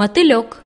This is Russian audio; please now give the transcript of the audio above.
мотылек.